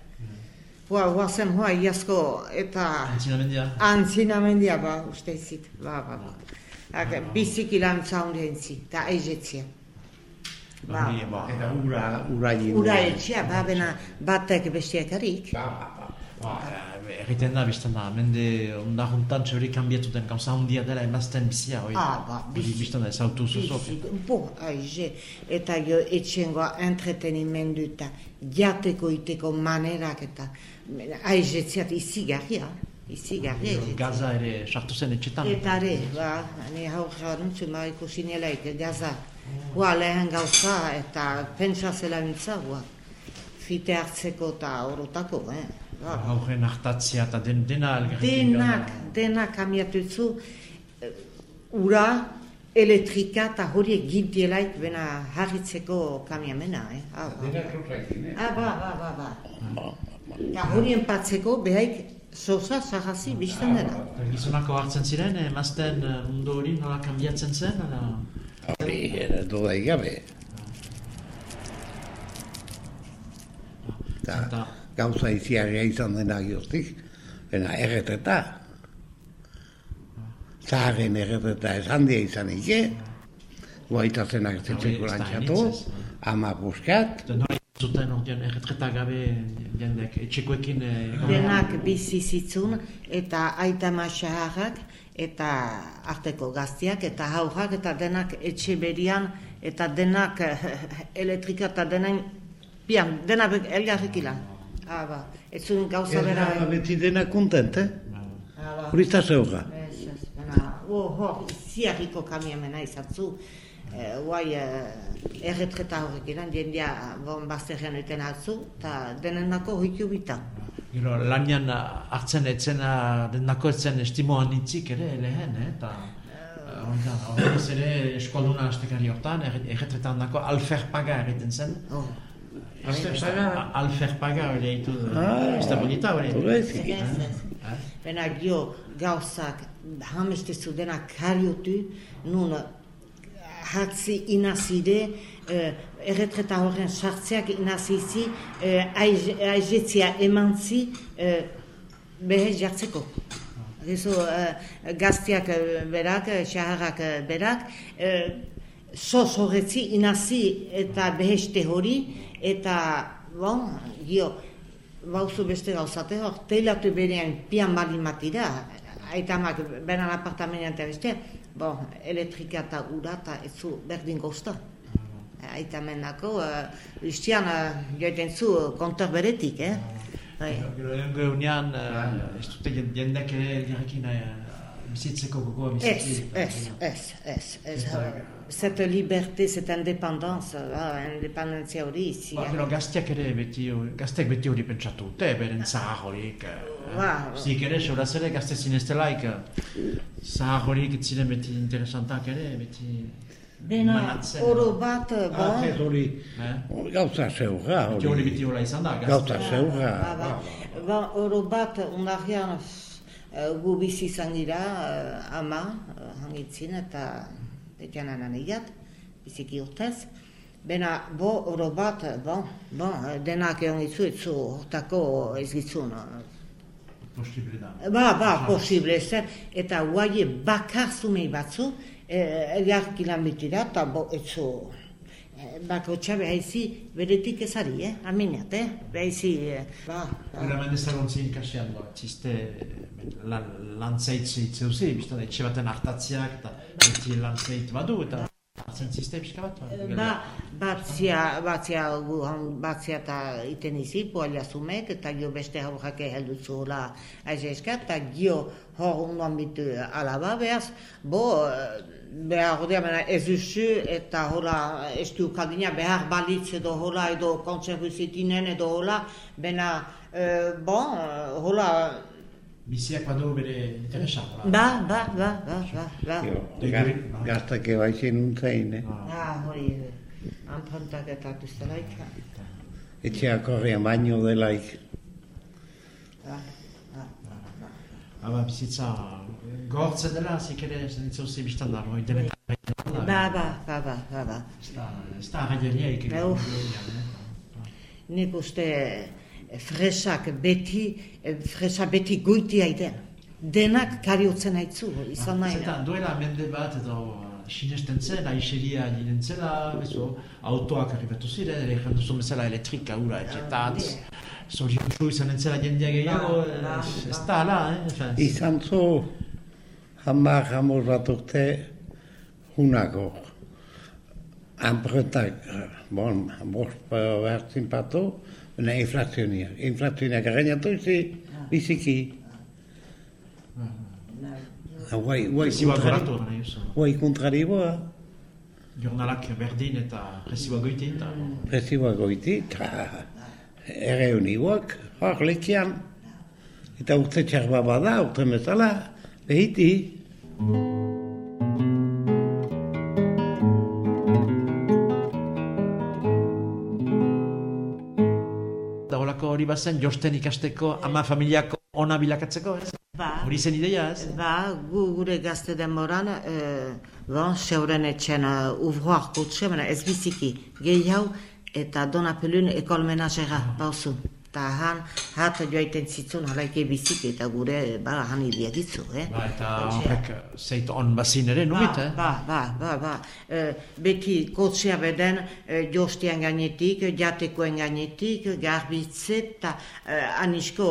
Hua, hua zen, hua, iazko, eta Antzinamendia? antzinamendia, ba, uste zit, ba, ba, ba. Hak, biziki lan zaundia entzi, eta eizetzia. Ba, ba, Eta ura, ura ura etxea, ba, bena batek bestiak harik. Ba, ba, ba. ba, eh, egiten da, bizten da, mende onda juntan txori kanbiatu den gauza handia dela emazten bizia, hori. Ah, ba, bizi- bizten da, ezautu zuzok. Bizi- Bo, aize, eta jo etxengoa entretenimendu eta jateko iteko manerak eta aizetziat izigarria, izigarria aizetziat. Gaza ere sartu zen etxetan. Eta ere, ba, ni hau jarantzu ma ikusi nielaik, gaza, hua lehen gauza eta pentsa zela bintza, hua, fite hartzeko eta orotako, eh. Ba, Hauren hartatzea eta den, dena Denak, denak kamiatuzu, eh, ura, elektrika eta horiek gintielaik bena harritzeko kamiamena, eh? Ah, ba. Dena kruzaikin, eh? Ah, ba, ba, ba, ba. Ba, ba. Eta horien patzeko behaik sosa sarrazi bizten dena. Gizonako hartzen ziren, emazten eh, mundu hori nola kanbiatzen zen, ala... Hori, era dudaik gabe. Eta, gauza iziagia izan dena gioztik, ena erreteta. Zaharren erreteta ez handia izan ike, guaita zenak da lantxatu, ama buskat, zuten ordean erretreta gabe jendek etxekoekin... eh, Denak bizi zitzun eta aita masaharrak eta arteko gaztiak eta haurrak eta denak etxe berian eta denak eh, <laughs> elektrika eta denak pian, denak elgarrik ilan. Ah, ba, ez zuen gauza bera... Era beti dena kontent, eh? Ah, ba. Hori ez zeuga. Ez, ez, bena, oh, hor, ziarriko kamiamena izatzu. Eh, guai, eh, erretreta horrek ilan, jendia bon bazterrean eten atzu, eta denenako hoiku bita. Gero, lanian eh, hartzen etzena dendako etzen estimo anitzik ere lehen, eh? eta eh, horretaz ere eskalduna astekari hortan, erretretan dako alferpaga egiten zen. Oh. Alferpaga? A- Alferpaga hori eitu, Ah, ez da bonita hori. Ez. Eh? Bena gio gauzak hamestezu denak kariotu, nun hatzi inazide, eh, erretreta horren sartzeak inazizi, eh, aiz- aizetzia emantzi, eh, behez jartzeko. Ezo, eh, gaztiak eh, berak, eh, xaharrak eh, berak, eh, sos horretzi inazi eta beheste hori, eta, bon, gio, bauzu beste gauzate hor, teilatu berean pian bali matira, aitamak beran apartamenean eta beste, bon, elektrika eta ura eta ez zu berdin gozta. Aitamendako, uh, istian uh, joiten zu kontor beretik, eh? Bai. Gero egun geunean, eh, ez dute jen- jendek ere elgarrekin eh, bizitzeko gogoa Ez, bizitzi. ez, ez, ez, ez. Eta- Cette liberté, cette indépendance, ah, independentzia hori izi. Ba, gero gazteak ere beti, gazteak beti hori pentsatu dute, beren zahar horik. Ba. Zik ere, sobraz ere, gazte zineztelaik, eh, zahar horik ez ziren beti interesantak ere, beti... Bena, manatzen. oro bat, Ah, ez bon, hori, Eh? gauza zeuga, Beti hori hori. beti hola izan da, Gauza gazte. zeuga. ba, ba, ba, oro bat, undarrian, eh, gu bizi izan gira, eh, ama, eh, hangitzin, eta betian ananiat, biziki urtez. Bena, bo, oro bat, bon, bon, denak egon itzu, hortako ez gitzun, eh, Posible da. Ba, ba, posible zen, eta guaie bakar zumei batzu, elgarrik ilan bitira, eta bo, etzu, eh, bako txabe haizi, beretik ezari, eh, aminat, eh, behaizi, eh, ba, ba, hemen dezagon zin kasian, ba, txiste lan, lan zeitze itzeuzi, biztan etxe baten hartatziak, eta beti lan zeit badu, eta hartzen ziste pixka bat. ba, ba, batzia, batzia, batzia eta iten izi, zumek, eta gio beste haurrak heldu zuela aizeska, eta gio hor undoan bitu alaba, behaz, bo, eh, behar ordea mena ez usu, eta hola, ez du kaldina behar balitz edo hola, edo zitinen edo hola, bena, eh, bon, hola, Biziak badu bere interesa. ba, ba, ba, ba, ba, ba. Gaztak ebaitzen untzain, eh? Ah, hori, Anprontak eta duztelaik. Etxeak horrean baino delaik. Ah, ah. Aba, bizitza, gortzen dela, zik ere, zenitzu zi biztan da, hori denetan. Ba, ba, ba, ba, ba, ba. Ez da, ez da agaieriaik. Ba, uf. Nik uste fresak beti, eh, fresa beti goitia iden. Denak kariotzen haitzu, izan nahi. Zeta, duela mende bat edo sinesten zen, aixeria ginen zela, bezu, autoak arribatu ziren, ere jandu zuen bezala elektrika ura, etxetatz, zoriontsu izan entzela jendea gehiago, Ba, ba, ez- da ala, eh? Izan zu, hamar hamar bat urte, hunako. Anpretak, bon, bost behartzin patu, baina inflazionia. Inflazionia gainatu izi, biziki. Guai, guai, Ziba kontrari, guai kontrari boa. Jornalak berdin eta resiboa goitin, eta Prezioa goiti, eta ere honiguak, hor lekian. Eta urte txarba bada, urte bezala, behiti. da hori bazen, josten ikasteko ama familiako ona bilakatzeko, ez? Ba. Hori zen ideia, ez? Ba, gu gure gazte denboran, eh, bon, seuren etxen uh, uvroak kutxe, ez biziki, gehiago, eta dona pelun ekol menazera, bauzu. Eta han, hat joaiten zitzun, halaike biziki, eta gure, ba, han idiagitzu, eh? Ba, eta horrek zeit on bazin ere, numit, eh? Ba, ba, ba, ba. Eh, beti kotzea beden eh, jostian gainetik, jatekoen gainetik, garbitze eta eh, anisko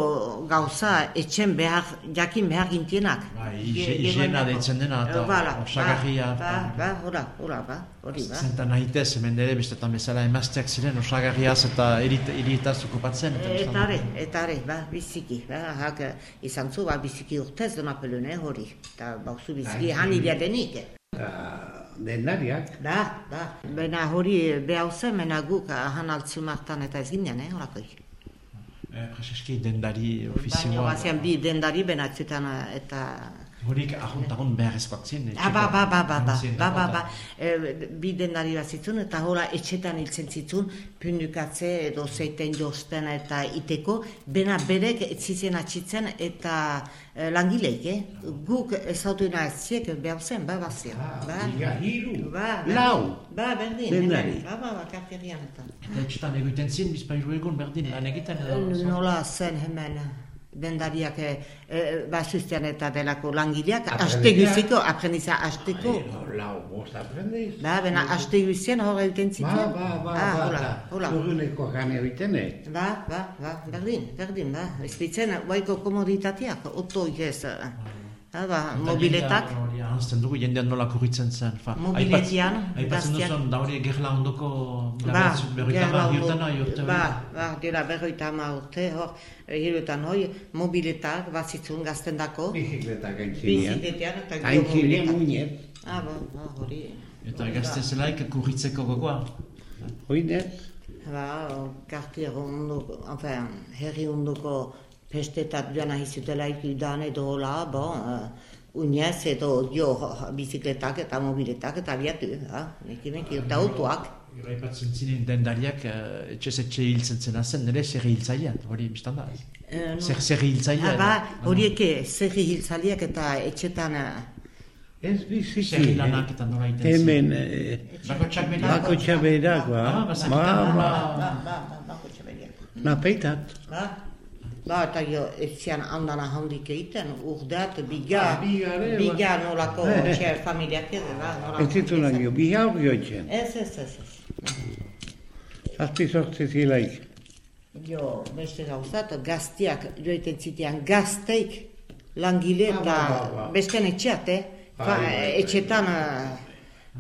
gauza etxen behar, jakin behar gintienak. Ge- higiena deitzen dena, eta Eh, voilà, osagarria, Ba, eta- ba, hola, hola, ba, hori ba. Zentan nahitez, hemen ere, bestetan bezala emazteak ziren, osagarriaz eta erit- erietaz okupatzen. Eta are, eta are, ba, biziki, ba, hak eh, izan zu, ba, biziki urtez dena pelune hori. Eta bauzu biziki han ilia denik. eh. Eta denariak, Da, da. Baina hori behau zen, baina guk ah, han altzu martan eta ez ginen, eh, horakoi. Eh, Prezeski dendari Baina ofizioa. bazian bi dendari benatzutan eh, eta... Horik ahontagon beharrezkoak ziren. Ah, ba, ba, ba, ba, ba, ba, ba, ba. eta- E, bi dendari bat zitzun, eta hola etxetan hiltzen zitzun, pundukatze edo zeiten josten eta iteko, bena berek zizen atxitzen eta e, langileik, eh? Guk ezautu nahiziek behar zen, ba, bazia. Ba, ja, hiru, ba, lau. Ba, berdin, Dendari. hemen. Ba, ba, ba, karterian eta. Eta etxetan egoiten ziren, bizpairu egun berdin lan egiten edo. Nola zen hemen dendariak e, eta delako langileak, aste guziko, aprendiza asteko. lau, bost aprendiz. Ba, bena aste guzien hor egiten Ba, zituen. ba, ba, ah, ba, hola, eta hola. urruneko gane egiten, eh? Ba, ba, ba, berdin, berdin, ba. Ezpitzen, baiko komoditateak, otoik ez. eh. Ah, ba, mobiletak. Ahazten dugu, jendean nola kurritzen zen. Fa, Mobiletian, aipat- Aipatzen duzun, da hori gerla ondoko... Ba, berroita ondo- urte urte. Ba, ba, dira berroita ama urte, hor, hiruetan hoi, mobiletak, bazitzun gaztendako. Bizikleta gaintzinean. Bizikletean eta gero mobiletak. muñet. Ah, ba, ba, hori. Eta gazte zelaik kurritzeko gogoa. Hoinet, Ba, kartier ondo, enfin, herri ondoko pestetat joan nahi zutelaik udan edo hola, bon, uh, Uñez edo jo bizikletak eta mobiletak eta abiatu, ha? Neki meki, eta autoak. Gero aipatzen ziren dendariak uh, etxez etxe hiltzen zena zen, nire zerri hiltzailean, hori biztan da. Eh, no. Zer zerri hiltzailea. Ah, ba, horieke zerri hiltzaliak eta etxetan eh, ez biziki. Zerri lanak eta nola ziren. Hemen, eh, Bakotxak berak. bako txaberak, ba. Ah, Ba, bazakitan, ba, ba, ba, ba, bako txabeliak. napeitat. Ba, ba, eta jo, etxean handana handik egiten, urdat, biga, Ah, biga ba. biga nolako Eh. txe familiak edo, ba, nolako. Ez zitu nagio, bi haur joitzen. Ez, ez, ez, ez. Zazpi sortzi zilaik. Jo, beste gauza, eta gaztiak joiten zitean gazteik langile Ba, eta ba, ba, ba. besten etxeat, eh? Fa, Bai, bai, bai. etxetan, eh,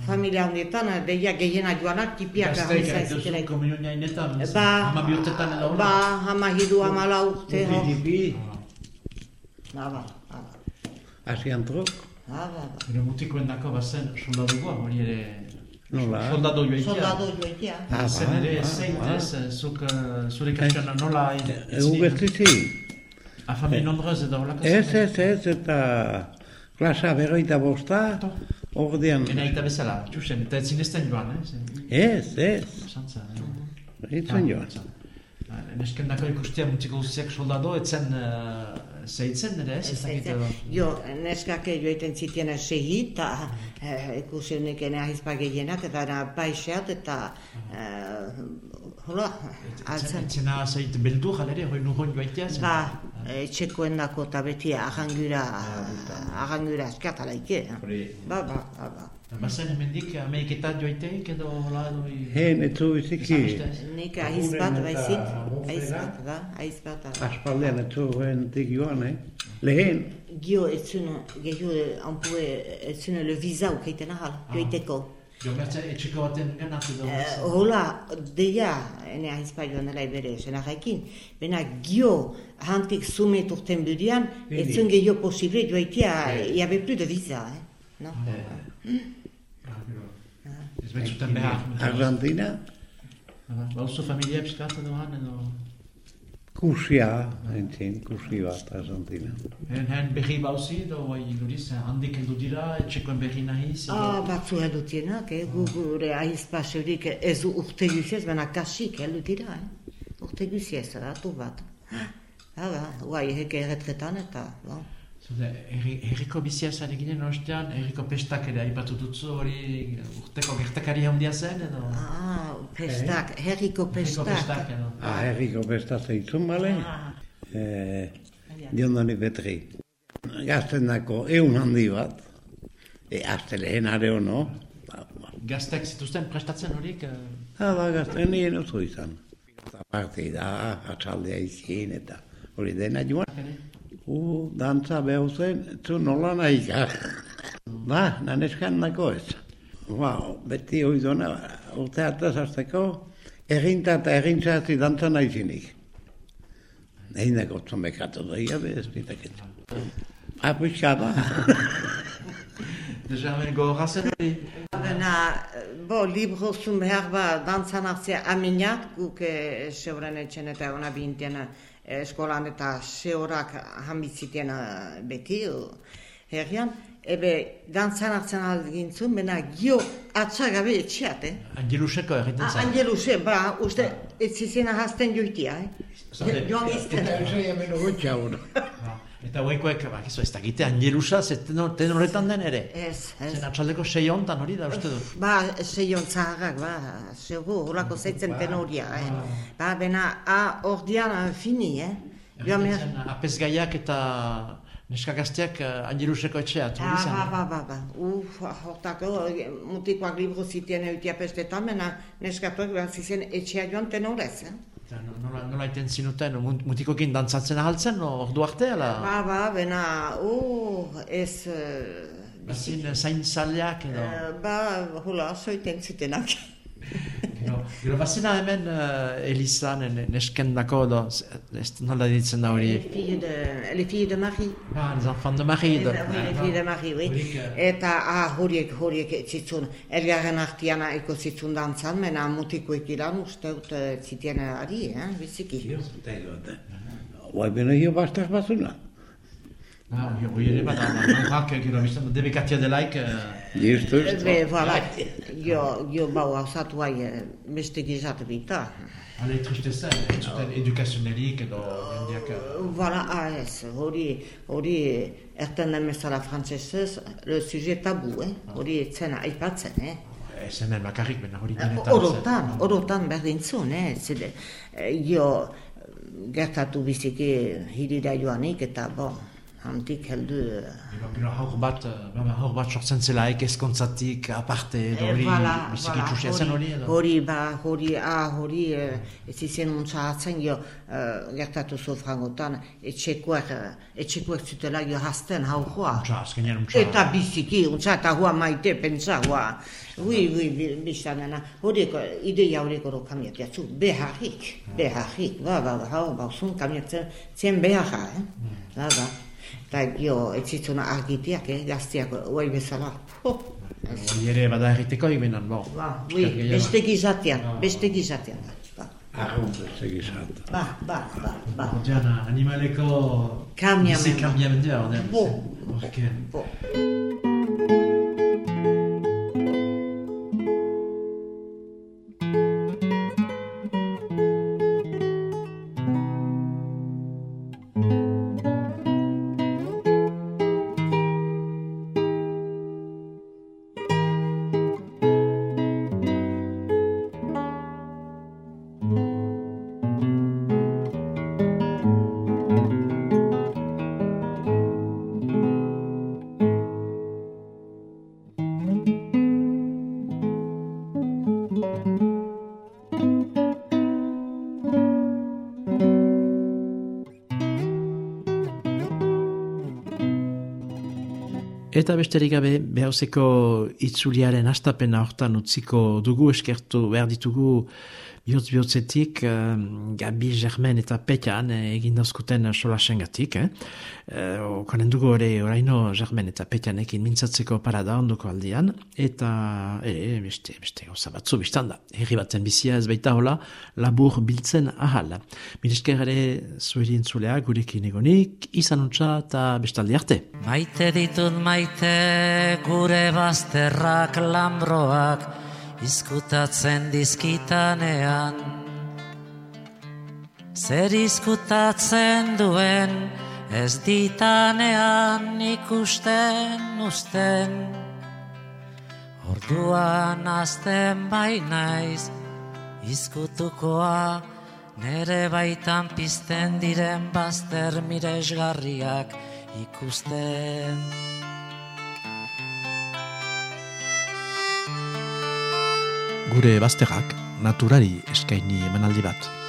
familia handietan, eh, deia gehiena joanak, tipiak Gazteik zitelaik. komunionia inetan, Ba, hama bihurtetan edo ba, hama hiru, hama lau urte, hor. Tipi, Ba, ba, ba, asian trok, ba, ba, ba. Gero mutikoen dako bazen soldadugoa, hori ere... nola. Soldado joitia. Soldado joitia. Ah, ba, ere ba, zeit, ba. ez, zuk, eh, zure kasuan nola... Egun gaztizi. A familia nombroz edo holako Ez, zen? ez, ez, eta Klasa berroita bosta, ordean. Ena eta bezala, txusen, eta ez zinezten joan, eh? Ez, ez, Santza, eh? beritzen joan. Neskendako ikustea mutziko guztiak soldado, etzen uh, zeitzen ere, ez? Ez edo. Jo, neskak joiten zitien sehi, eta eh, ikusi nekene ahizpa gehienak, eta na baixeat, eta eh, hola, altzen. Etzena zeit beldu jalere, hoi nuhon joaitea zen. Ba, etxekoen dako eta beti agangura, agangura eskatalaike. Hori. Ba, ba, ba, ba. Bazen hemendik ameiketat joaiteik edo hola edo... Hen, etzu biziki, Nik ahizbat Aguren eta baizik, Monfera. ahizbat, ba, ahizbat. aspaldean etzu hentik joan, eh? Lehen, Gio, etzun, gehiu, anpue, etzun le visa ukeiten ahal, joiteko. Jo, mertza etxeko baten ganat edo... Eh, hola, deia, ene ahizpa joan dela bere senarrekin, bena gio, hantik zume turten budian, Bini. etzun gehiu posible il y avait plus de visa, eh? No? Ez betzuten behar. Argentina, Bauzu familia piskat edo han edo... kursia, entzin, kursi bat Argentina. Hen, hen berri bauzi edo bai luriz, handik heldu dira, etxekoen berri nahiz edo... Ah, batzu heldu dienak, eh? Gu gure ahizpa seurik ez urte guziez, bena kasik heldu dira, eh? Urte guziez, datu bat. Ah, ba, guai, heke erretretan eta, ba. Zude, herri- herriko bizia zan eginen ostean, herriko pestak ere aipatu dutzu hori urteko gertakari handia zen edo... Ah, pestak, herriko Herriko pestak. pestak edo... Ah, herriko besta zeitzun bale, eh, diondoni betri. Gazten dako eun handi bat, e, azte lehen are hono, ba, ba, Gaztek zituzten prestatzen horik... eh, Ha, ba, gazten nien oso izan. Eta partida, atxaldea izien, eta hori dena joan. U, dantza behar zen, zu nola nahi ka. ba, naneskan nako ez. Ba, beti hori dona, urte hartaz azteko, eginta eta egintzazi dantza nahi zinik. Egin dako zombekatu da, ia bez, bitakit. Ba, pixka ba. Deja hemen gogorra zen hori... Bena, bo, libro zun behar ba, dantzan hartzea aminat, guk eh, seuren etxen eta ona bintien eh, eskolan eta seurak hamitzitien eh, beti, herrian, ebe dantzan hartzen algintzun, bena gio atzagabe etxeat, eh? Angeluseko egiten Ah, zen. Angeluse, ba, uste, ez zizena hazten joitia, eh? Joan izten. Eta ez gotxa hor. Ah, Eta hoikoek, bakizu, ez dakite Angelusa, ez ten- horretan den ere. Ez, ez. Zen atxaldeko sei hori da, uste dut. Ba, seion zaharrak, ba, segu, horako zeitzen tenoria, eh? Ba, bena, a, ordian eh, fini, eh? Joan behar- Egiten zen apezgaiak eta neska gazteak eh, Angeluseko etxeat, hori Ah, zen. ba, ba, ba, ba. Uf, hortako, eh, mutikoak libro zitien eutia pestetan, mena neskatuak behar zizien etxea joan tenorez, eh? Nola, nola iten zinuten, mut- mutikokin dantzatzen ahaltzen, no, ordu arte, ala? Ba, ba, bena, uh, ez... eh, Bazin zain zaleak edo... eh, ba, hola, soiten zitenak. <laughs> Gero, gero bazina hemen uh, Elizan, ne- neskendako edo, ez nola ditzen da hori... Les filles de, les filles de Marie. Ah, les enfants de Marie. edo. Oui, les filles de Marie, oui. Horik, eh, Eta ah, horiek, horiek zitzun, elgarren artian iko zitzun dantzan, mena mutikoek ilan uste dut eh, zitien ari, eh, biziki. Oai beno hio bastak bazuna. Ah, hori- hori ere bada, biztan, debekatia delaik... eh, Justu, Be, voilà, jo, jo bau hausatu hai eh, beste gizat bita. Ale tristeza, ez zuten edukazionerik edo jendeak... eh, Voilà, ah, ez, hori, hori erten den bezala frantzesez, le sujet tabu, eh, hori etzen aipatzen, eh. Ez hemen bakarrik, bena hori denetan... Orotan, orotan berdintzun, eh? Zede, eh, jo, gertatu biziki hirira joanik eta, bon, handik heldu... eh, Gero, gero haur bat, eh, haur bat sortzen zelaik ezkontzatik aparte edo Eh, hori voilà, biziki voilà, zen hori edo... Hori, ba, hori, ah, hori, eh, ez izen untza hartzen, jo, eh, gertatu zu frangotan, etxekoak, eh, etxekoak zutela jo hasten haujoa. Untxa, azkenean untxa... Eta biziki, untza, eta hua maite, pentsa, hua. Ui, ui, bi- biztanena, horiek, eh, ideia horiek oro kamiat jatzu, beharrik, beharrik, ba, ba, ba, hau, ba, zun kamiatzen, zen beharra, eh? Ba, ba. Eta jo, ez zitzuna argitiak, eh, gaztiak, oai bezala. Ho, Hori ere bada erriteko egin benan, bo. Ba, ui, beste gizatean, beste gizatean. Ba. Arrunt ez egizat. Ba, ba, ba, ba. Diana, animaleko... Kamia Bizi men. kambiamendea, ordean. Bo. Ok. Bo. Eta besterik gabe, behauzeko itzuliaren astapena hortan utziko dugu eskertu behar ditugu bihotz bihotzetik um, Gabi, Germen eta Petian eh, egin dauzkuten solasen gatik. Eh? Eh, okanen dugu ere oraino Germen eta Petianekin mintzatzeko parada ondoko aldian. Eta ere, beste, beste gauza batzu da. Herri batzen bizia ez baita hola, labur biltzen ahal. Milesker ere zuheri entzulea gurekin egonik, izan untza eta bestaldi arte. Maite ditut maite gure bazterrak lambroak izkutatzen dizkitanean. Zer izkutatzen duen ez ditanean ikusten usten. Orduan azten bai naiz izkutukoa nere baitan pizten diren bazter miresgarriak ikusten. Gure bazterrak naturari eskaini emanaldi bat.